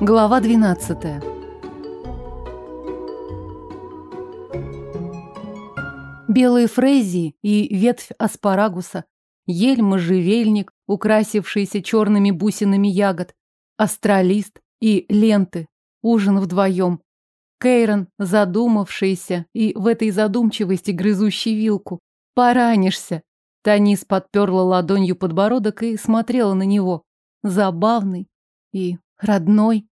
Глава 12. Белые фрезии и ветвь аспарагуса, ель можжевельник, украсившийся черными бусинами ягод, астролист и ленты, ужин вдвоем. Кейрон, задумавшийся и в этой задумчивости грызущий вилку. Поранишься. Танис подперла ладонью подбородок и смотрела на него. Забавный и родной.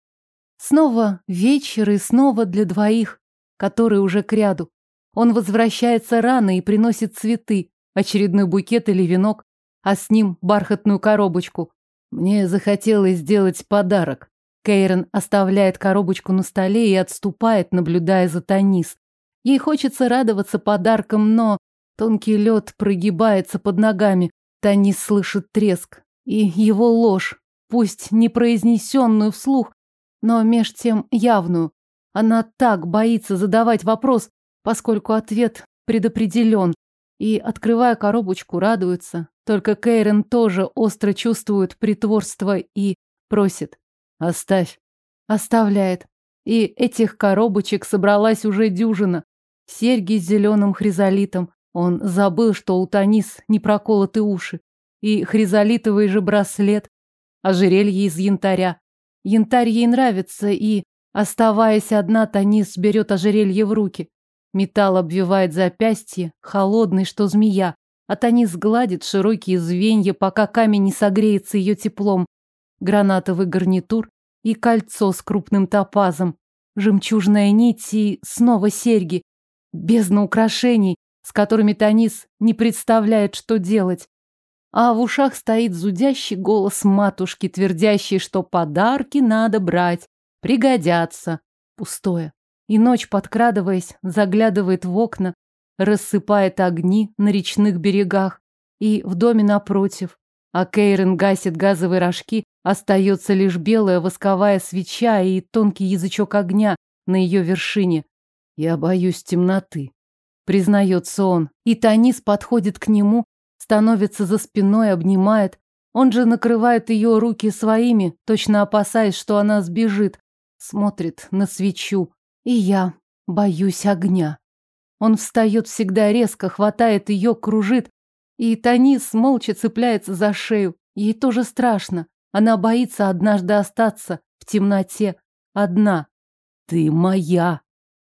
Снова вечер и снова для двоих, которые уже к ряду. Он возвращается рано и приносит цветы, очередной букет или венок, а с ним бархатную коробочку. Мне захотелось сделать подарок. Кейрон оставляет коробочку на столе и отступает, наблюдая за Танис. Ей хочется радоваться подаркам, но тонкий лед прогибается под ногами. Танис слышит треск и его ложь, пусть не произнесенную вслух, но меж тем явную. Она так боится задавать вопрос, поскольку ответ предопределен, и, открывая коробочку, радуется. Только Кейрен тоже остро чувствует притворство и просит. «Оставь». Оставляет. И этих коробочек собралась уже дюжина. Серьги с зеленым хризолитом. Он забыл, что у Танис не проколоты уши. И хризолитовый же браслет. Ожерелье из янтаря. Янтарь ей нравится, и, оставаясь одна, Танис берет ожерелье в руки. Металл обвивает запястье, холодный, что змея, а Танис гладит широкие звенья, пока камень не согреется ее теплом. Гранатовый гарнитур и кольцо с крупным топазом, жемчужная нить и снова серьги, бездна украшений, с которыми Танис не представляет, что делать а в ушах стоит зудящий голос матушки, твердящий, что подарки надо брать, пригодятся. Пустое. И ночь, подкрадываясь, заглядывает в окна, рассыпает огни на речных берегах и в доме напротив. А Кейрен гасит газовые рожки, остается лишь белая восковая свеча и тонкий язычок огня на ее вершине. «Я боюсь темноты», — признается он. И Танис подходит к нему, становится за спиной, обнимает. Он же накрывает ее руки своими, точно опасаясь, что она сбежит. Смотрит на свечу. И я боюсь огня. Он встает всегда резко, хватает ее, кружит. И Танис молча цепляется за шею. Ей тоже страшно. Она боится однажды остаться в темноте. Одна. Ты моя.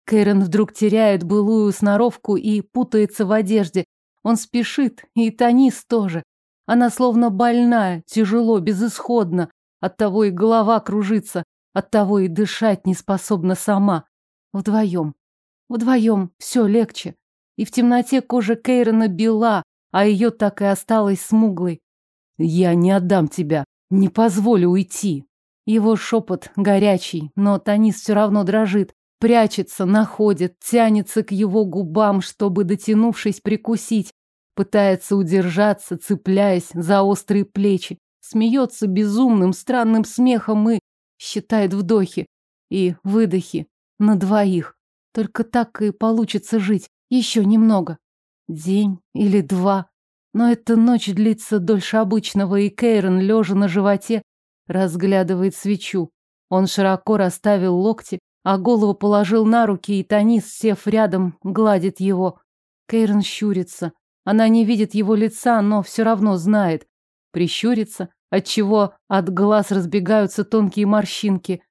Кэрен вдруг теряет былую сноровку и путается в одежде, он спешит, и Танис тоже. Она словно больная, тяжело, безысходно. Оттого и голова кружится, оттого и дышать не способна сама. Вдвоем. Вдвоем все легче. И в темноте кожа Кейрона бела, а ее так и осталась смуглой. «Я не отдам тебя, не позволю уйти». Его шепот горячий, но Танис все равно дрожит. Прячется, находит, тянется к его губам, чтобы, дотянувшись, прикусить. Пытается удержаться, цепляясь за острые плечи. Смеется безумным, странным смехом и считает вдохи и выдохи на двоих. Только так и получится жить. Еще немного. День или два. Но эта ночь длится дольше обычного, и Кейрон, лежа на животе, разглядывает свечу. Он широко расставил локти, а голову положил на руки, и Танис, сев рядом, гладит его. Кейрон щурится. Она не видит его лица, но все равно знает. Прищурится, отчего от глаз разбегаются тонкие морщинки.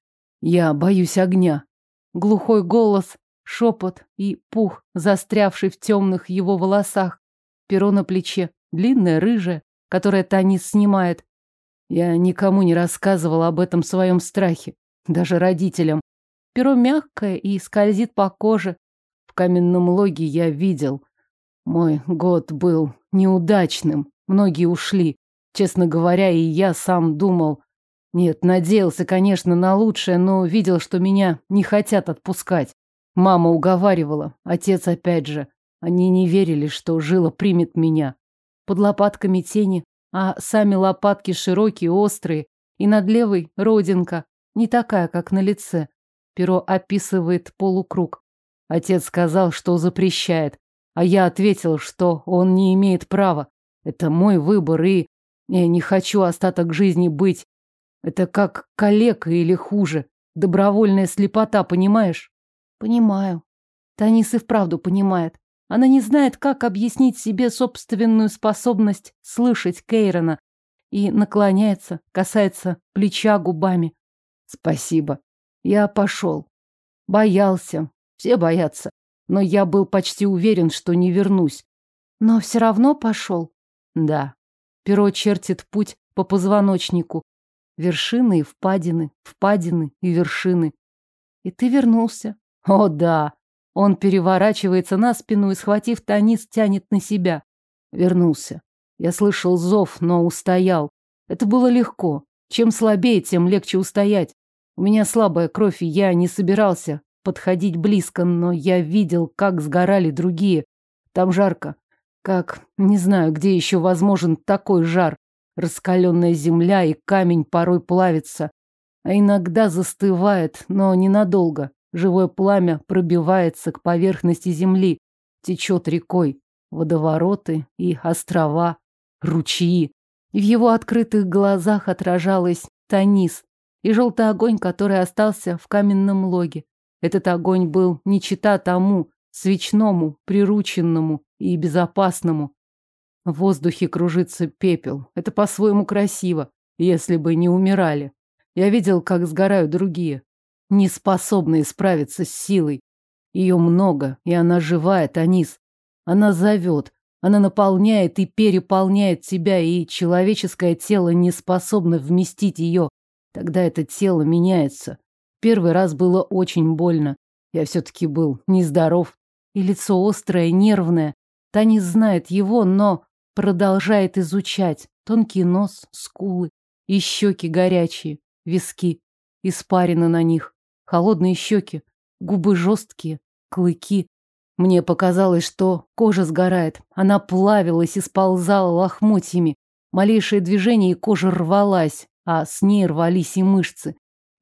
Я боюсь огня. Глухой голос, шепот и пух, застрявший в темных его волосах. Перо на плече, длинное, рыжее, которое Танис снимает. Я никому не рассказывал об этом своем страхе, даже родителям. Перо мягкое и скользит по коже. В каменном логе я видел. Мой год был неудачным. Многие ушли. Честно говоря, и я сам думал... Нет, надеялся, конечно, на лучшее, но видел, что меня не хотят отпускать. Мама уговаривала, отец опять же. Они не верили, что жила примет меня. Под лопатками тени, а сами лопатки широкие, острые, и над левой родинка, не такая, как на лице. Перо описывает полукруг. Отец сказал, что запрещает, а я ответил, что он не имеет права. Это мой выбор, и я не хочу остаток жизни быть. Это как калека или хуже. добровольная слепота, понимаешь? Понимаю. Танис и вправду понимает. Она не знает, как объяснить себе собственную способность слышать Кейрона и наклоняется, касается плеча губами. Спасибо. Я пошел. Боялся. Все боятся. Но я был почти уверен, что не вернусь. Но все равно пошел. Да. Перо чертит путь по позвоночнику. Вершины и впадины, впадины и вершины. И ты вернулся. О, да. Он переворачивается на спину и, схватив Танис, тянет на себя. Вернулся. Я слышал зов, но устоял. Это было легко. Чем слабее, тем легче устоять. У меня слабая кровь, и я не собирался подходить близко, но я видел, как сгорали другие. Там жарко. Как, не знаю, где еще возможен такой жар. Раскаленная земля и камень порой плавится, а иногда застывает, но ненадолго. Живое пламя пробивается к поверхности земли, течет рекой. Водовороты и острова, ручьи. В его открытых глазах отражалась Танис и желтый огонь, который остался в каменном логе. Этот огонь был не чита тому, свечному, прирученному и безопасному. В воздухе кружится пепел. Это по-своему красиво, если бы не умирали. Я видел, как сгорают другие, не способные справиться с силой. Ее много, и она живая, Танис. Она зовет, она наполняет и переполняет тебя, и человеческое тело не способно вместить ее. Тогда это тело меняется. Первый раз было очень больно. Я все-таки был нездоров. И лицо острое, нервное. Танис знает его, но продолжает изучать. Тонкий нос, скулы и щеки горячие, виски, испарина на них. Холодные щеки, губы жесткие, клыки. Мне показалось, что кожа сгорает. Она плавилась и сползала лохмотьями. Малейшее движение, и кожа рвалась, а с ней рвались и мышцы.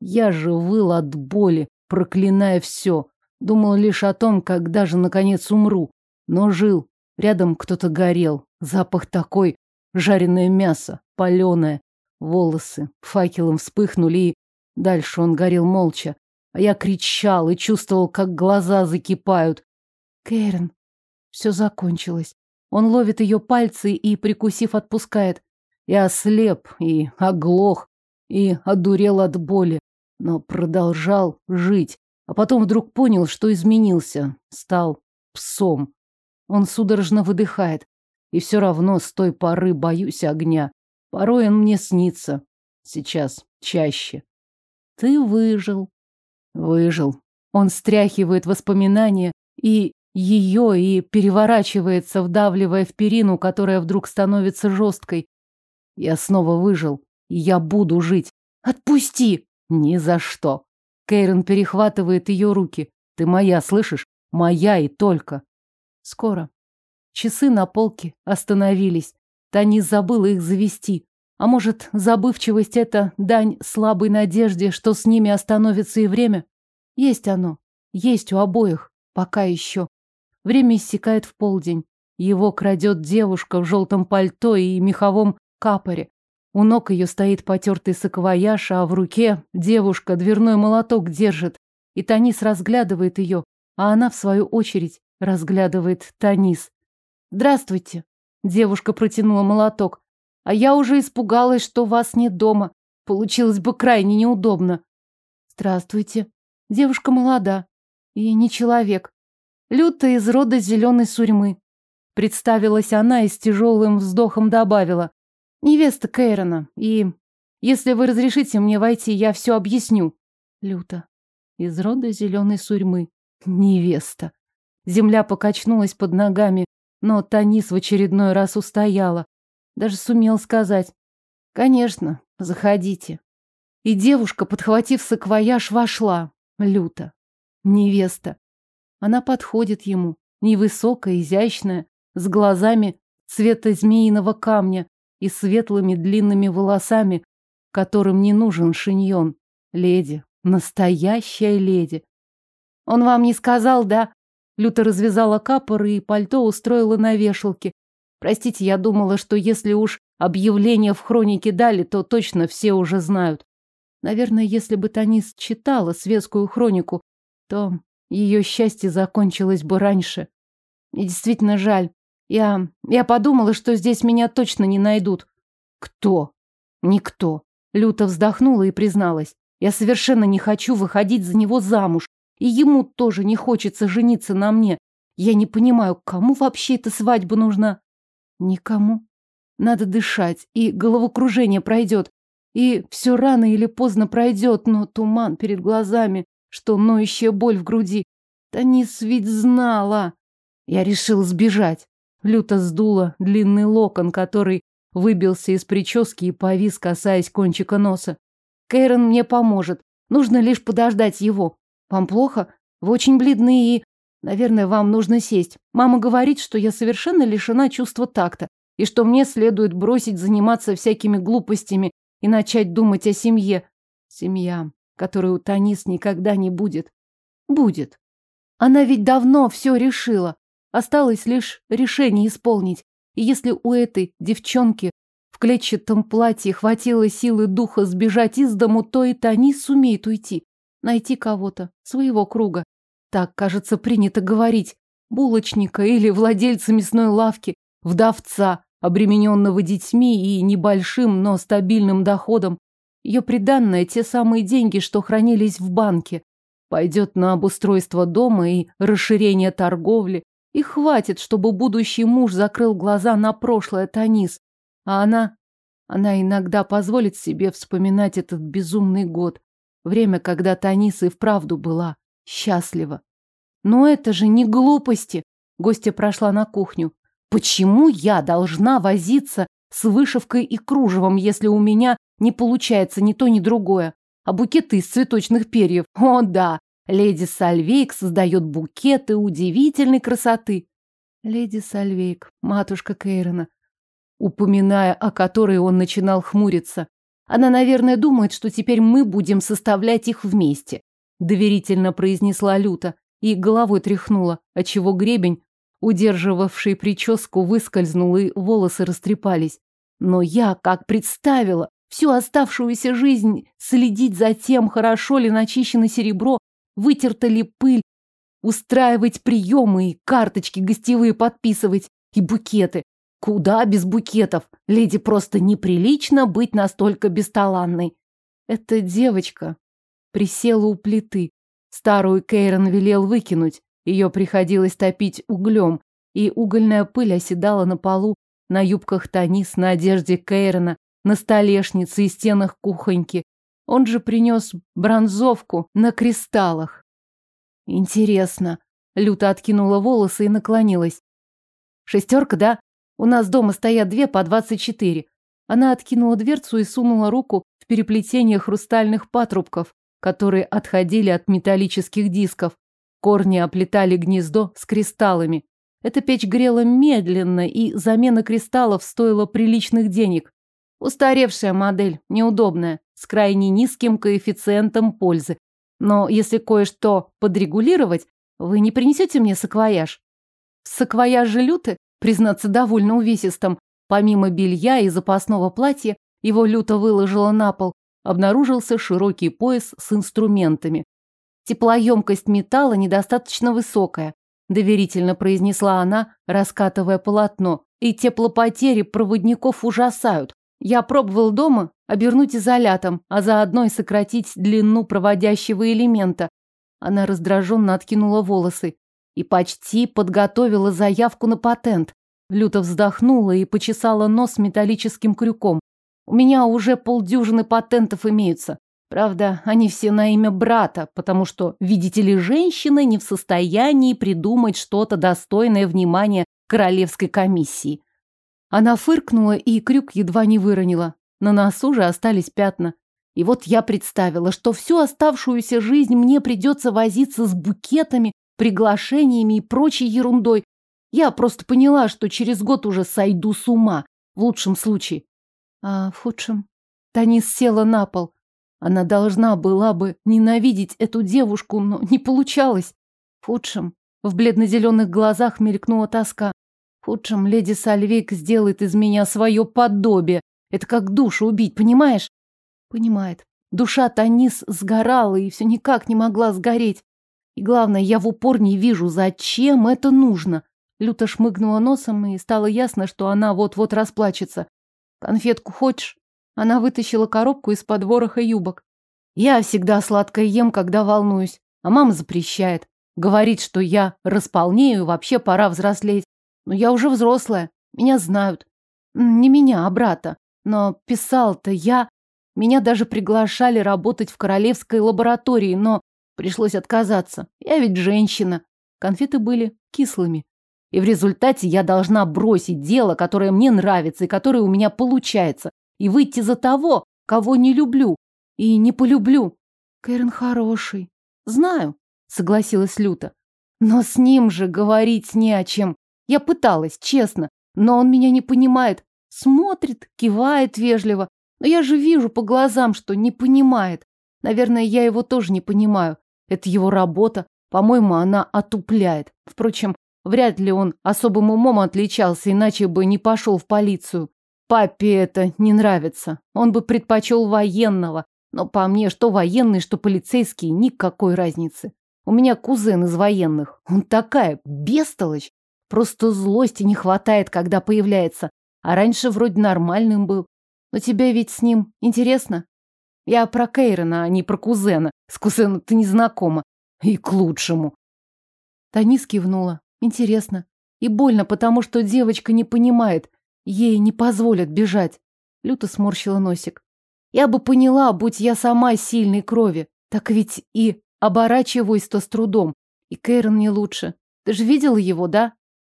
Я же выл от боли, проклиная все. Думал лишь о том, когда же, наконец, умру. Но жил. Рядом кто-то горел. Запах такой. Жареное мясо, паленое. Волосы факелом вспыхнули, и дальше он горел молча. А я кричал и чувствовал, как глаза закипают. Кэрен. Все закончилось. Он ловит ее пальцы и, прикусив, отпускает. Я ослеп и оглох, и одурел от боли, но продолжал жить. А потом вдруг понял, что изменился. Стал псом. Он судорожно выдыхает. И все равно с той поры боюсь огня. Порой он мне снится. Сейчас чаще. Ты выжил. Выжил. Он стряхивает воспоминания и ее и переворачивается, вдавливая в перину, которая вдруг становится жесткой. Я снова выжил, и я буду жить. Отпусти! Ни за что. Кейрон перехватывает ее руки. Ты моя, слышишь? Моя и только. Скоро. Часы на полке остановились. Тани забыла их завести. А может, забывчивость — это дань слабой надежде, что с ними остановится и время? Есть оно. Есть у обоих. Пока еще. Время иссякает в полдень. Его крадет девушка в желтом пальто и меховом капоре. У ног ее стоит потертый саквояж, а в руке девушка дверной молоток держит. И Танис разглядывает ее, а она, в свою очередь, разглядывает Танис. «Здравствуйте!» Девушка протянула молоток. А я уже испугалась, что вас нет дома. Получилось бы крайне неудобно. Здравствуйте. Девушка молода. И не человек. Люта из рода зеленой сурьмы. Представилась она и с тяжелым вздохом добавила. Невеста Кейрона. И если вы разрешите мне войти, я все объясню. Люта. Из рода зеленой сурьмы. Невеста. Земля покачнулась под ногами, но Танис в очередной раз устояла. Даже сумел сказать. Конечно, заходите. И девушка, подхватив саквояж, вошла. Люто. Невеста. Она подходит ему. Невысокая, изящная, с глазами цвета змеиного камня и светлыми длинными волосами, которым не нужен шиньон. Леди. Настоящая леди. Он вам не сказал, да? Люта развязала капор и пальто устроила на вешалке, Простите, я думала, что если уж объявление в хронике дали, то точно все уже знают. Наверное, если бы Танис читала светскую хронику, то ее счастье закончилось бы раньше. Мне действительно жаль. Я... я подумала, что здесь меня точно не найдут. Кто? Никто. Люто вздохнула и призналась. Я совершенно не хочу выходить за него замуж. И ему тоже не хочется жениться на мне. Я не понимаю, кому вообще эта свадьба нужна? Никому. Надо дышать, и головокружение пройдет. И все рано или поздно пройдет, но туман перед глазами, что ноющая боль в груди. Танис ведь знала. Я решил сбежать. Люто сдула длинный локон, который выбился из прически и повис, касаясь кончика носа. Кейрон мне поможет. Нужно лишь подождать его. Вам плохо? Вы очень бледны и... Наверное, вам нужно сесть. Мама говорит, что я совершенно лишена чувства такта, и что мне следует бросить заниматься всякими глупостями и начать думать о семье. Семья, которой у Танис никогда не будет. Будет. Она ведь давно все решила. Осталось лишь решение исполнить. И если у этой девчонки в клетчатом платье хватило силы духа сбежать из дому, то и Тани сумеет уйти. Найти кого-то, своего круга. Так, кажется, принято говорить. Булочника или владельца мясной лавки, вдовца, обремененного детьми и небольшим, но стабильным доходом. Ее приданное – те самые деньги, что хранились в банке. Пойдет на обустройство дома и расширение торговли, и хватит, чтобы будущий муж закрыл глаза на прошлое Танис. А она... Она иногда позволит себе вспоминать этот безумный год. Время, когда Танис и вправду была счастлива. Но это же не глупости. Гостья прошла на кухню. Почему я должна возиться с вышивкой и кружевом, если у меня не получается ни то, ни другое? А букеты из цветочных перьев? О, да, Леди Сальвейк создает букеты удивительной красоты. Леди Сальвейк, матушка Кейрона, упоминая о которой он начинал хмуриться. Она, наверное, думает, что теперь мы будем составлять их вместе, доверительно произнесла Люта и головой тряхнула, отчего гребень, удерживавший прическу, выскользнул и волосы растрепались. Но я, как представила, всю оставшуюся жизнь следить за тем, хорошо ли начищено серебро, вытерта ли пыль, устраивать приемы и карточки гостевые подписывать, и букеты. Куда без букетов? Леди просто неприлично быть настолько бесталанной. Эта девочка присела у плиты. Старую Кейрон велел выкинуть. Ее приходилось топить углем, и угольная пыль оседала на полу, на юбках Танис, на одежде Кейрона, на столешнице и стенах кухоньки, он же принес бронзовку на кристаллах. Интересно. Люта откинула волосы и наклонилась. Шестерка, да? У нас дома стоят две по двадцать четыре. Она откинула дверцу и сунула руку в переплетение хрустальных патрубков, которые отходили от металлических дисков. Корни оплетали гнездо с кристаллами. Эта печь грела медленно, и замена кристаллов стоила приличных денег. Устаревшая модель, неудобная с крайне низким коэффициентом пользы. Но если кое-что подрегулировать, вы не принесете мне саквояж? Же люты, признаться, довольно увесистым. Помимо белья и запасного платья, его люто выложила на пол, обнаружился широкий пояс с инструментами. Теплоемкость металла недостаточно высокая, доверительно произнесла она, раскатывая полотно, и теплопотери проводников ужасают. Я пробовал дома обернуть изолятом, а заодно и сократить длину проводящего элемента. Она раздраженно откинула волосы и почти подготовила заявку на патент. Люто вздохнула и почесала нос металлическим крюком. У меня уже полдюжины патентов имеются. Правда, они все на имя брата, потому что, видите ли, женщина не в состоянии придумать что-то достойное внимания королевской комиссии. Она фыркнула и крюк едва не выронила. На носу же остались пятна. И вот я представила, что всю оставшуюся жизнь мне придется возиться с букетами, приглашениями и прочей ерундой. Я просто поняла, что через год уже сойду с ума, в лучшем случае. А в худшем? Танис села на пол. Она должна была бы ненавидеть эту девушку, но не получалось. В худшем. В бледно-зеленых глазах мелькнула тоска. Худшем леди Сальвейк сделает из меня свое подобие. Это как душу убить, понимаешь? Понимает. Душа Танис сгорала и все никак не могла сгореть. И главное, я в упор не вижу, зачем это нужно. Люто шмыгнула носом, и стало ясно, что она вот-вот расплачется. «Конфетку хочешь?» Она вытащила коробку из-под вороха юбок. «Я всегда сладкое ем, когда волнуюсь, а мама запрещает. Говорит, что я располнею вообще пора взрослеть. Но я уже взрослая, меня знают. Не меня, а брата. Но писал-то я. Меня даже приглашали работать в королевской лаборатории, но пришлось отказаться. Я ведь женщина. Конфеты были кислыми. И в результате я должна бросить дело, которое мне нравится и которое у меня получается, и выйти за того, кого не люблю и не полюблю. Кэрен хороший. Знаю, согласилась Люта. Но с ним же говорить не о чем. Я пыталась, честно, но он меня не понимает. Смотрит, кивает вежливо. Но я же вижу по глазам, что не понимает. Наверное, я его тоже не понимаю. Это его работа. По-моему, она отупляет. Впрочем, Вряд ли он особым умом отличался, иначе бы не пошел в полицию. Папе это не нравится. Он бы предпочел военного. Но по мне, что военный, что полицейский, никакой разницы. У меня кузен из военных. Он такая бестолочь. Просто злости не хватает, когда появляется. А раньше вроде нормальным был. Но тебе ведь с ним интересно? Я про Кейрона, а не про кузена. С кузеном ты не знакома. И к лучшему. Танис кивнула. Интересно. И больно, потому что девочка не понимает. Ей не позволят бежать. Люто сморщила носик. Я бы поняла, будь я сама сильной крови. Так ведь и оборачиваюсь-то с трудом. И Кейрон не лучше. Ты же видела его, да?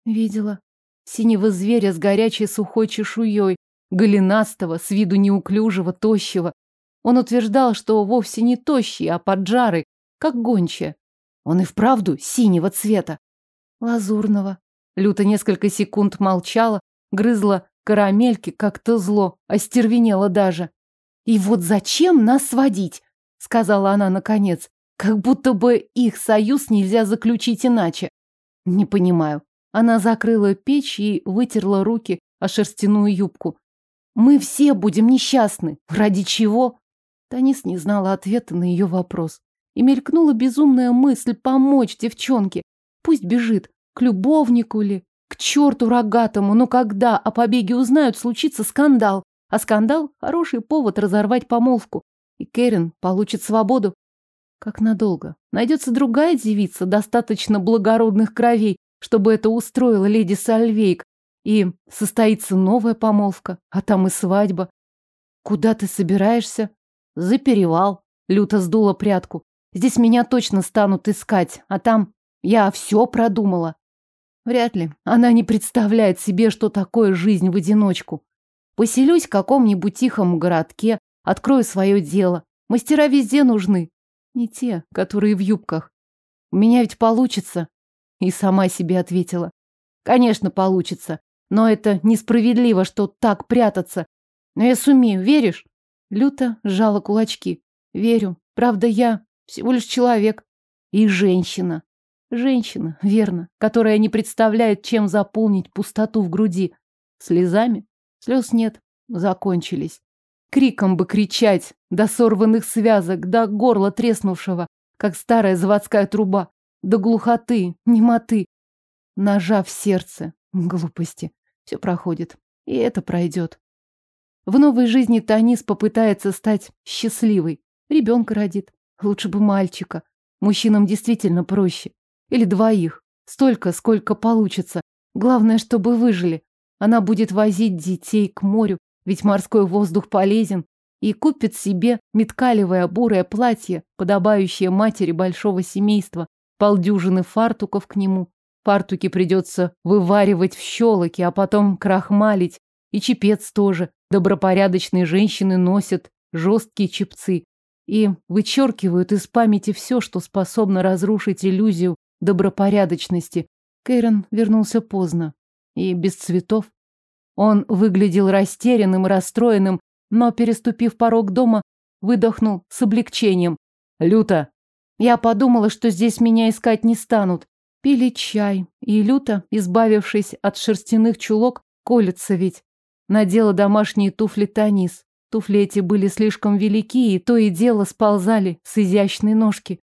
Видела. Синего зверя с горячей сухой чешуей, голенастого, с виду неуклюжего, тощего. Он утверждал, что вовсе не тощий, а поджарый, как гончая. Он и вправду синего цвета. Лазурного. Люта несколько секунд молчала, грызла карамельки как-то зло, остервенела даже. «И вот зачем нас сводить?» — сказала она наконец. «Как будто бы их союз нельзя заключить иначе». «Не понимаю». Она закрыла печь и вытерла руки о шерстяную юбку. «Мы все будем несчастны. Ради чего?» Танис не знала ответа на ее вопрос. И мелькнула безумная мысль помочь девчонке, Пусть бежит. К любовнику ли? К черту рогатому. Но когда о побеге узнают, случится скандал. А скандал – хороший повод разорвать помолвку. И Кэрин получит свободу. Как надолго? Найдется другая девица, достаточно благородных кровей, чтобы это устроила леди Сальвейк. И состоится новая помолвка, а там и свадьба. Куда ты собираешься? За перевал. Люто сдула прятку. Здесь меня точно станут искать, а там я все продумала. Вряд ли. Она не представляет себе, что такое жизнь в одиночку. Поселюсь в каком-нибудь тихом городке, открою свое дело. Мастера везде нужны. Не те, которые в юбках. У меня ведь получится. И сама себе ответила. Конечно, получится. Но это несправедливо, что так прятаться. Но я сумею, веришь? Люто сжала кулачки. Верю. Правда, я всего лишь человек. И женщина. Женщина, верно, которая не представляет, чем заполнить пустоту в груди. Слезами? Слез нет, закончились. Криком бы кричать, до сорванных связок, до горла треснувшего, как старая заводская труба, до глухоты, немоты. Нажав сердце, глупости, все проходит, и это пройдет. В новой жизни Танис попытается стать счастливой. Ребенка родит, лучше бы мальчика. Мужчинам действительно проще. Или двоих. Столько, сколько получится. Главное, чтобы выжили. Она будет возить детей к морю, ведь морской воздух полезен, и купит себе меткалевое бурое платье, подобающее матери большого семейства, полдюжины фартуков к нему. Фартуки придется вываривать в щелоке, а потом крахмалить. И чепец тоже. Добропорядочные женщины носят жесткие чепцы и вычеркивают из памяти все, что способно разрушить иллюзию добропорядочности. Кэрон вернулся поздно и без цветов. Он выглядел растерянным расстроенным, но, переступив порог дома, выдохнул с облегчением. «Люта!» Я подумала, что здесь меня искать не станут. Пили чай, и Люта, избавившись от шерстяных чулок, колется ведь. Надела домашние туфли Танис. Туфли эти были слишком велики, и то и дело сползали с изящной ножки.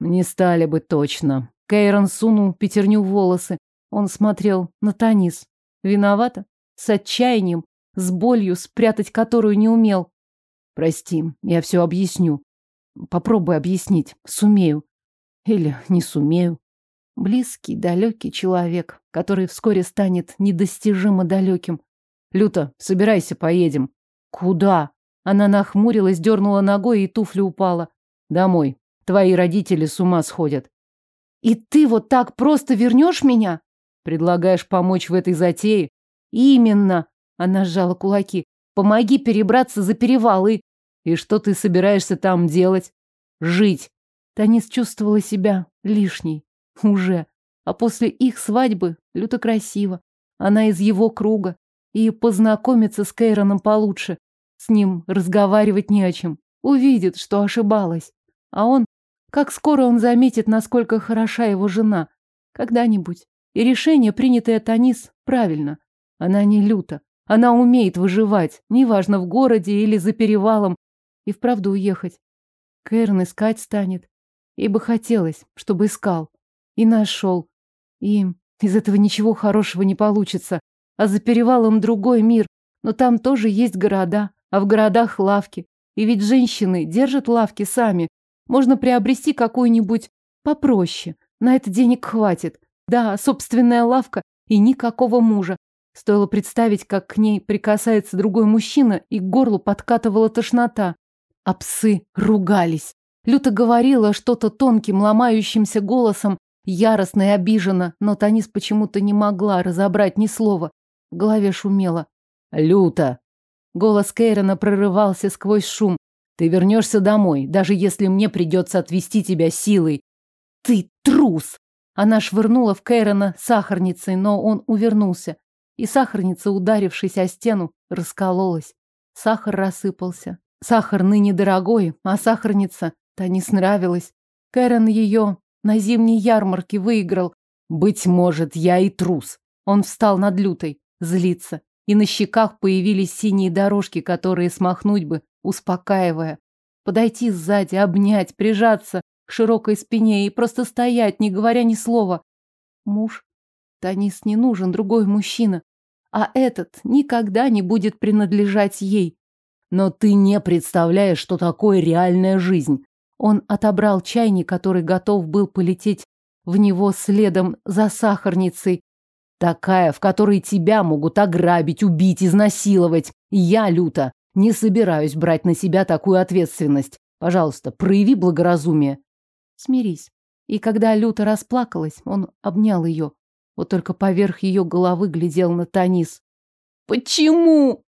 Не стали бы точно. Кейрон сунул пятерню в волосы. Он смотрел на Танис. Виновата? С отчаянием, с болью, спрятать которую не умел. Прости, я все объясню. Попробуй объяснить. Сумею. Или не сумею. Близкий, далекий человек, который вскоре станет недостижимо далеким. Люта, собирайся, поедем. Куда? Она нахмурилась, дернула ногой, и туфля упала. Домой. Твои родители с ума сходят. И ты вот так просто вернешь меня? Предлагаешь помочь в этой затее? Именно. Она сжала кулаки. Помоги перебраться за перевал и... И что ты собираешься там делать? Жить. Танис чувствовала себя лишней. Уже. А после их свадьбы люто красиво. Она из его круга. И познакомиться с Кейроном получше. С ним разговаривать не о чем. Увидит, что ошибалась. А он... Как скоро он заметит, насколько хороша его жена. Когда-нибудь. И решение, принятое Танис, правильно. Она не люта. Она умеет выживать, неважно, в городе или за перевалом, и вправду уехать. Кэрн искать станет. Ей бы хотелось, чтобы искал. И нашел. И из этого ничего хорошего не получится. А за перевалом другой мир. Но там тоже есть города, а в городах лавки. И ведь женщины держат лавки сами. Можно приобрести какую-нибудь попроще. На это денег хватит. Да, собственная лавка и никакого мужа. Стоило представить, как к ней прикасается другой мужчина, и к горлу подкатывала тошнота. А псы ругались. Люта говорила что-то тонким, ломающимся голосом, яростно и обиженно, но Танис почему-то не могла разобрать ни слова. В голове шумело. «Люта!» Голос Кейрона прорывался сквозь шум. «Ты вернешься домой, даже если мне придется отвести тебя силой». «Ты трус!» Она швырнула в Кейрона сахарницей, но он увернулся. И сахарница, ударившись о стену, раскололась. Сахар рассыпался. Сахар ныне дорогой, а сахарница-то не нравилась. Кэрон ее на зимней ярмарке выиграл. Быть может, я и трус. Он встал над лютой, злится. И на щеках появились синие дорожки, которые смахнуть бы, успокаивая. Подойти сзади, обнять, прижаться к широкой спине и просто стоять, не говоря ни слова. Муж Танис не нужен другой мужчина, а этот никогда не будет принадлежать ей. Но ты не представляешь, что такое реальная жизнь. Он отобрал чайник, который готов был полететь в него следом за сахарницей. Такая, в которой тебя могут ограбить, убить, изнасиловать. я, Люта, не собираюсь брать на себя такую ответственность. Пожалуйста, прояви благоразумие. Смирись. И когда Люта расплакалась, он обнял ее. Вот только поверх ее головы глядел на Танис. «Почему?»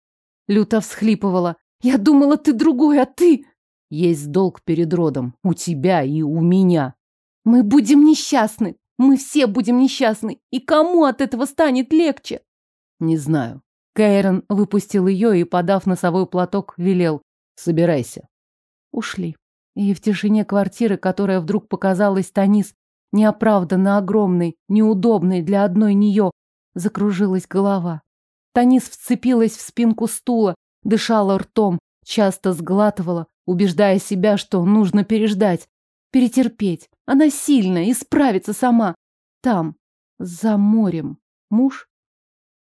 Люта всхлипывала. «Я думала, ты другой, а ты...» «Есть долг перед родом. У тебя и у меня». «Мы будем несчастны. Мы все будем несчастны. И кому от этого станет легче?» «Не знаю». Кайрон выпустил ее и, подав носовой платок, велел. «Собирайся». Ушли. И в тишине квартиры, которая вдруг показалась Танис неоправданно огромной, неудобной для одной нее, закружилась голова. Танис вцепилась в спинку стула, дышала ртом, часто сглатывала, убеждая себя, что нужно переждать, перетерпеть. Она сильная и справится сама. Там, за морем. Муж?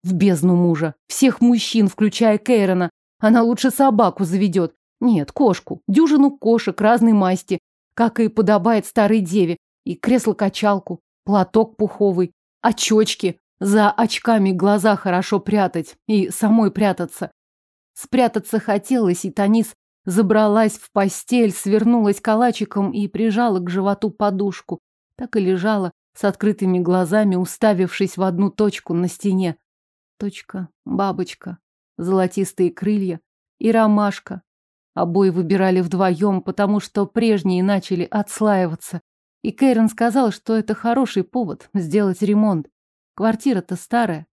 В бездну мужа. Всех мужчин, включая Кейрона. Она лучше собаку заведет. Нет, кошку. Дюжину кошек разной масти, как и подобает старой деве, и кресло-качалку, платок пуховый, очочки. За очками глаза хорошо прятать и самой прятаться. Спрятаться хотелось, и Танис забралась в постель, свернулась калачиком и прижала к животу подушку. Так и лежала, с открытыми глазами, уставившись в одну точку на стене. Точка, бабочка, золотистые крылья и ромашка. Обои выбирали вдвоем, потому что прежние начали отслаиваться. И Кейрон сказал, что это хороший повод сделать ремонт. Квартира-то старая.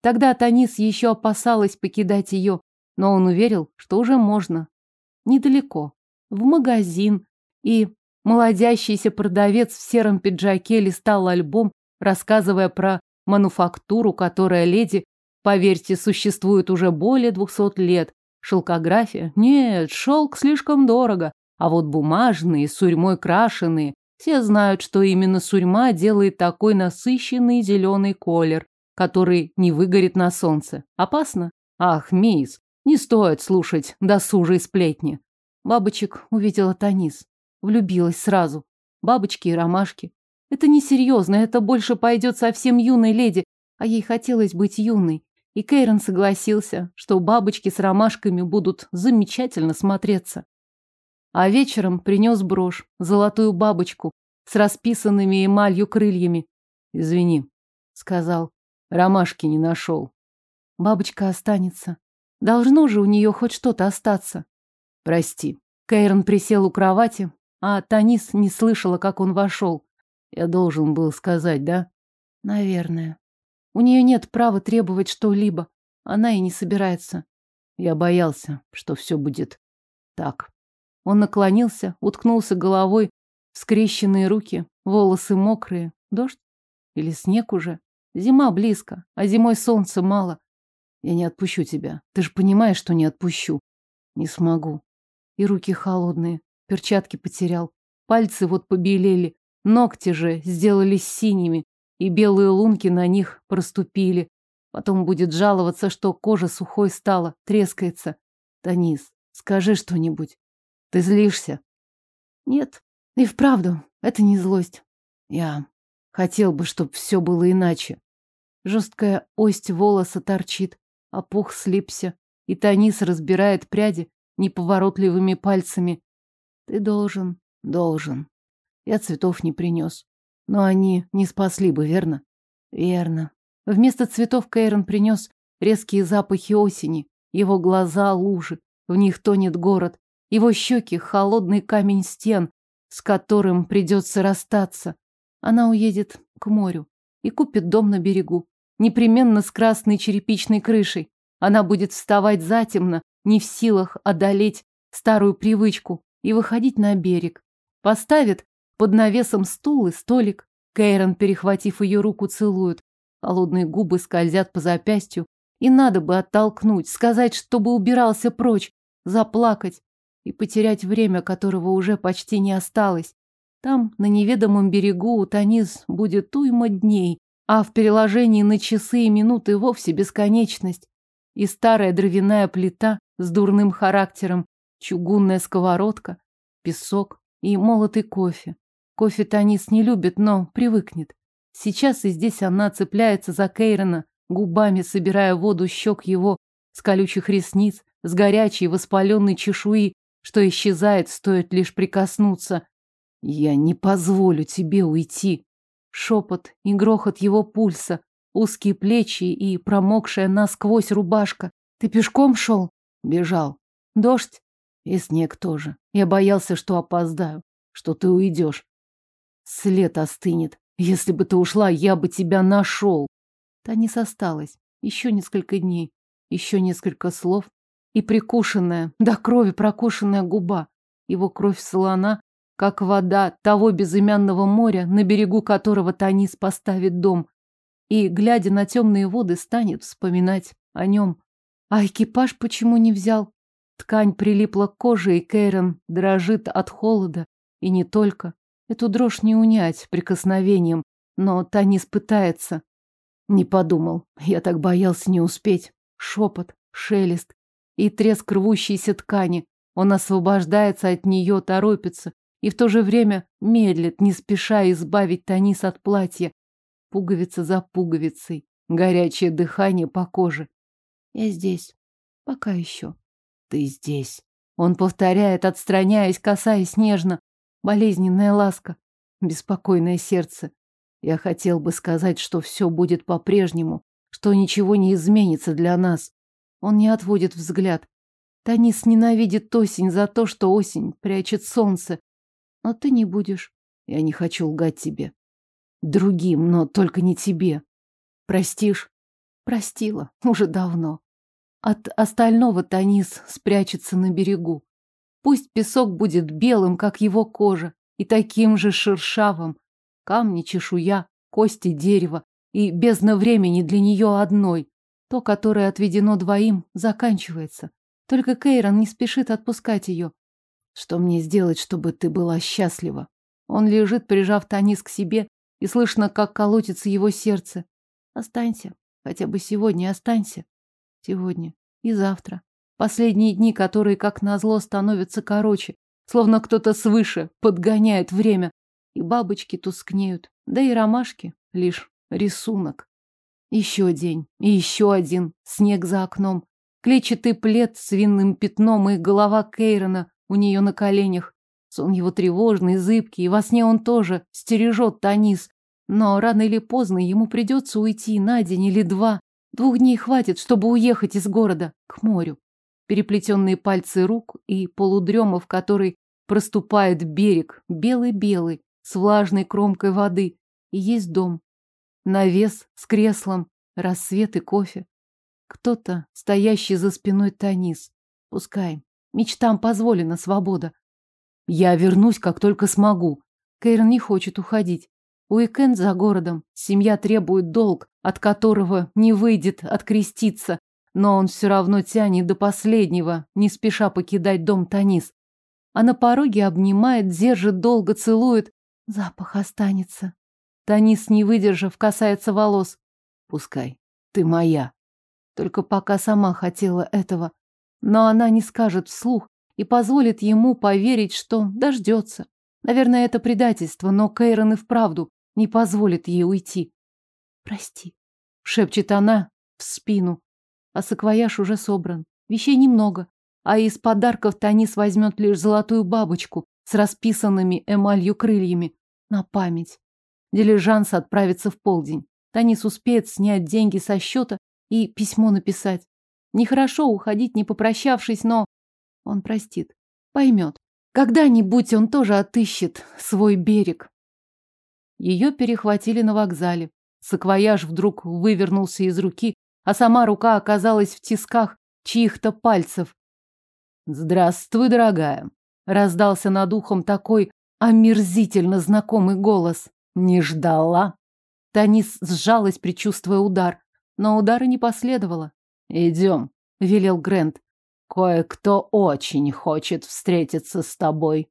Тогда Танис еще опасалась покидать ее, но он уверил, что уже можно. Недалеко. В магазин. И молодящийся продавец в сером пиджаке листал альбом, рассказывая про мануфактуру, которая леди, поверьте, существует уже более двухсот лет, Шелкография? Нет, шелк слишком дорого. А вот бумажные, сурьмой крашеные. Все знают, что именно сурьма делает такой насыщенный зеленый колер, который не выгорит на солнце. Опасно? Ах, мисс, не стоит слушать досужие сплетни. Бабочек увидела Танис. Влюбилась сразу. Бабочки и ромашки. Это несерьезно, это больше пойдет совсем юной леди, а ей хотелось быть юной. И Кейрон согласился, что бабочки с ромашками будут замечательно смотреться. А вечером принес брошь, золотую бабочку с расписанными эмалью крыльями. «Извини», — сказал, — «ромашки не нашел». Бабочка останется. Должно же у нее хоть что-то остаться. Прости. Кейрон присел у кровати, а Танис не слышала, как он вошел. Я должен был сказать, да? Наверное. У нее нет права требовать что-либо. Она и не собирается. Я боялся, что все будет так. Он наклонился, уткнулся головой в скрещенные руки, волосы мокрые. Дождь? Или снег уже? Зима близко, а зимой солнца мало. Я не отпущу тебя. Ты же понимаешь, что не отпущу. Не смогу. И руки холодные. Перчатки потерял. Пальцы вот побелели. Ногти же сделались синими и белые лунки на них проступили. Потом будет жаловаться, что кожа сухой стала, трескается. Танис, скажи что-нибудь. Ты злишься? Нет, и вправду, это не злость. Я хотел бы, чтобы все было иначе. Жесткая ость волоса торчит, а пух слипся, и Танис разбирает пряди неповоротливыми пальцами. Ты должен, должен. Я цветов не принес. Но они не спасли бы, верно? Верно. Вместо цветов Кейрон принес резкие запахи осени. Его глаза — лужи, в них тонет город. Его щеки — холодный камень стен, с которым придется расстаться. Она уедет к морю и купит дом на берегу, непременно с красной черепичной крышей. Она будет вставать затемно, не в силах одолеть старую привычку и выходить на берег. Поставит под навесом стул и столик. Кейрон, перехватив ее руку, целует. Холодные губы скользят по запястью. И надо бы оттолкнуть, сказать, чтобы убирался прочь, заплакать и потерять время, которого уже почти не осталось. Там, на неведомом берегу, Танис будет уйма дней, а в переложении на часы и минуты вовсе бесконечность. И старая дровяная плита с дурным характером, чугунная сковородка, песок и молотый кофе. Кофе Танис не любит, но привыкнет. Сейчас и здесь она цепляется за Кейрона, губами собирая воду щек его с колючих ресниц, с горячей воспаленной чешуи, что исчезает, стоит лишь прикоснуться. «Я не позволю тебе уйти!» Шепот и грохот его пульса, узкие плечи и промокшая насквозь рубашка. «Ты пешком шел?» «Бежал. Дождь?» «И снег тоже. Я боялся, что опоздаю, что ты уйдешь. След остынет. Если бы ты ушла, я бы тебя нашел. Танис осталось. Еще несколько дней. Еще несколько слов. И прикушенная, до крови прокушенная губа. Его кровь солона, как вода того безымянного моря, на берегу которого Танис поставит дом. И, глядя на темные воды, станет вспоминать о нем. А экипаж почему не взял? Ткань прилипла к коже, и Кейрон дрожит от холода. И не только. Эту дрожь не унять прикосновением, но Танис пытается. Не подумал. Я так боялся не успеть. Шепот, шелест и треск рвущейся ткани. Он освобождается от нее, торопится и в то же время медлит, не спеша избавить Танис от платья. Пуговица за пуговицей, горячее дыхание по коже. Я здесь. Пока еще. Ты здесь. Он повторяет, отстраняясь, касаясь нежно. Болезненная ласка, беспокойное сердце. Я хотел бы сказать, что все будет по-прежнему, что ничего не изменится для нас. Он не отводит взгляд. Танис ненавидит осень за то, что осень прячет солнце. Но ты не будешь. Я не хочу лгать тебе. Другим, но только не тебе. Простишь? Простила. Уже давно. От остального Танис спрячется на берегу. Пусть песок будет белым, как его кожа, и таким же шершавым. Камни, чешуя, кости дерева и бездна времени для нее одной. То, которое отведено двоим, заканчивается. Только Кейрон не спешит отпускать ее. Что мне сделать, чтобы ты была счастлива? Он лежит, прижав Танис к себе, и слышно, как колотится его сердце. Останься. Хотя бы сегодня останься. Сегодня и завтра. Последние дни, которые, как назло, становятся короче, словно кто-то свыше подгоняет время. И бабочки тускнеют, да и ромашки — лишь рисунок. Еще день, и еще один, снег за окном, клетчатый плед с винным пятном и голова Кейрона у нее на коленях. Сон его тревожный, зыбкий, и во сне он тоже стережет Танис. Но рано или поздно ему придется уйти на день или два. Двух дней хватит, чтобы уехать из города к морю. Переплетенные пальцы рук и полудрема, в которой проступает берег, белый-белый, с влажной кромкой воды. И есть дом, навес с креслом, рассвет и кофе. Кто-то, стоящий за спиной Танис. Пускай. Мечтам позволена свобода. Я вернусь, как только смогу. Кейрон не хочет уходить. Уикенд за городом. Семья требует долг, от которого не выйдет откреститься. Но он все равно тянет до последнего, не спеша покидать дом Танис. А на пороге обнимает, держит долго, целует. Запах останется. Танис, не выдержав, касается волос. Пускай. Ты моя. Только пока сама хотела этого. Но она не скажет вслух и позволит ему поверить, что дождется. Наверное, это предательство, но Кейрон и вправду не позволит ей уйти. «Прости», — шепчет она в спину. А саквояж уже собран. Вещей немного. А из подарков Танис возьмет лишь золотую бабочку с расписанными эмалью крыльями. На память. Дилижанс отправится в полдень. Танис успеет снять деньги со счета и письмо написать. Нехорошо уходить, не попрощавшись, но он простит, поймет. Когда-нибудь он тоже отыщет свой берег. Ее перехватили на вокзале. Саквояж вдруг вывернулся из руки, а сама рука оказалась в тисках чьих-то пальцев. «Здравствуй, дорогая!» — раздался над ухом такой омерзительно знакомый голос. Не ждала. Танис сжалась, предчувствуя удар, но удара не последовало. Идем, велел Грэнд. Кое-кто очень хочет встретиться с тобой.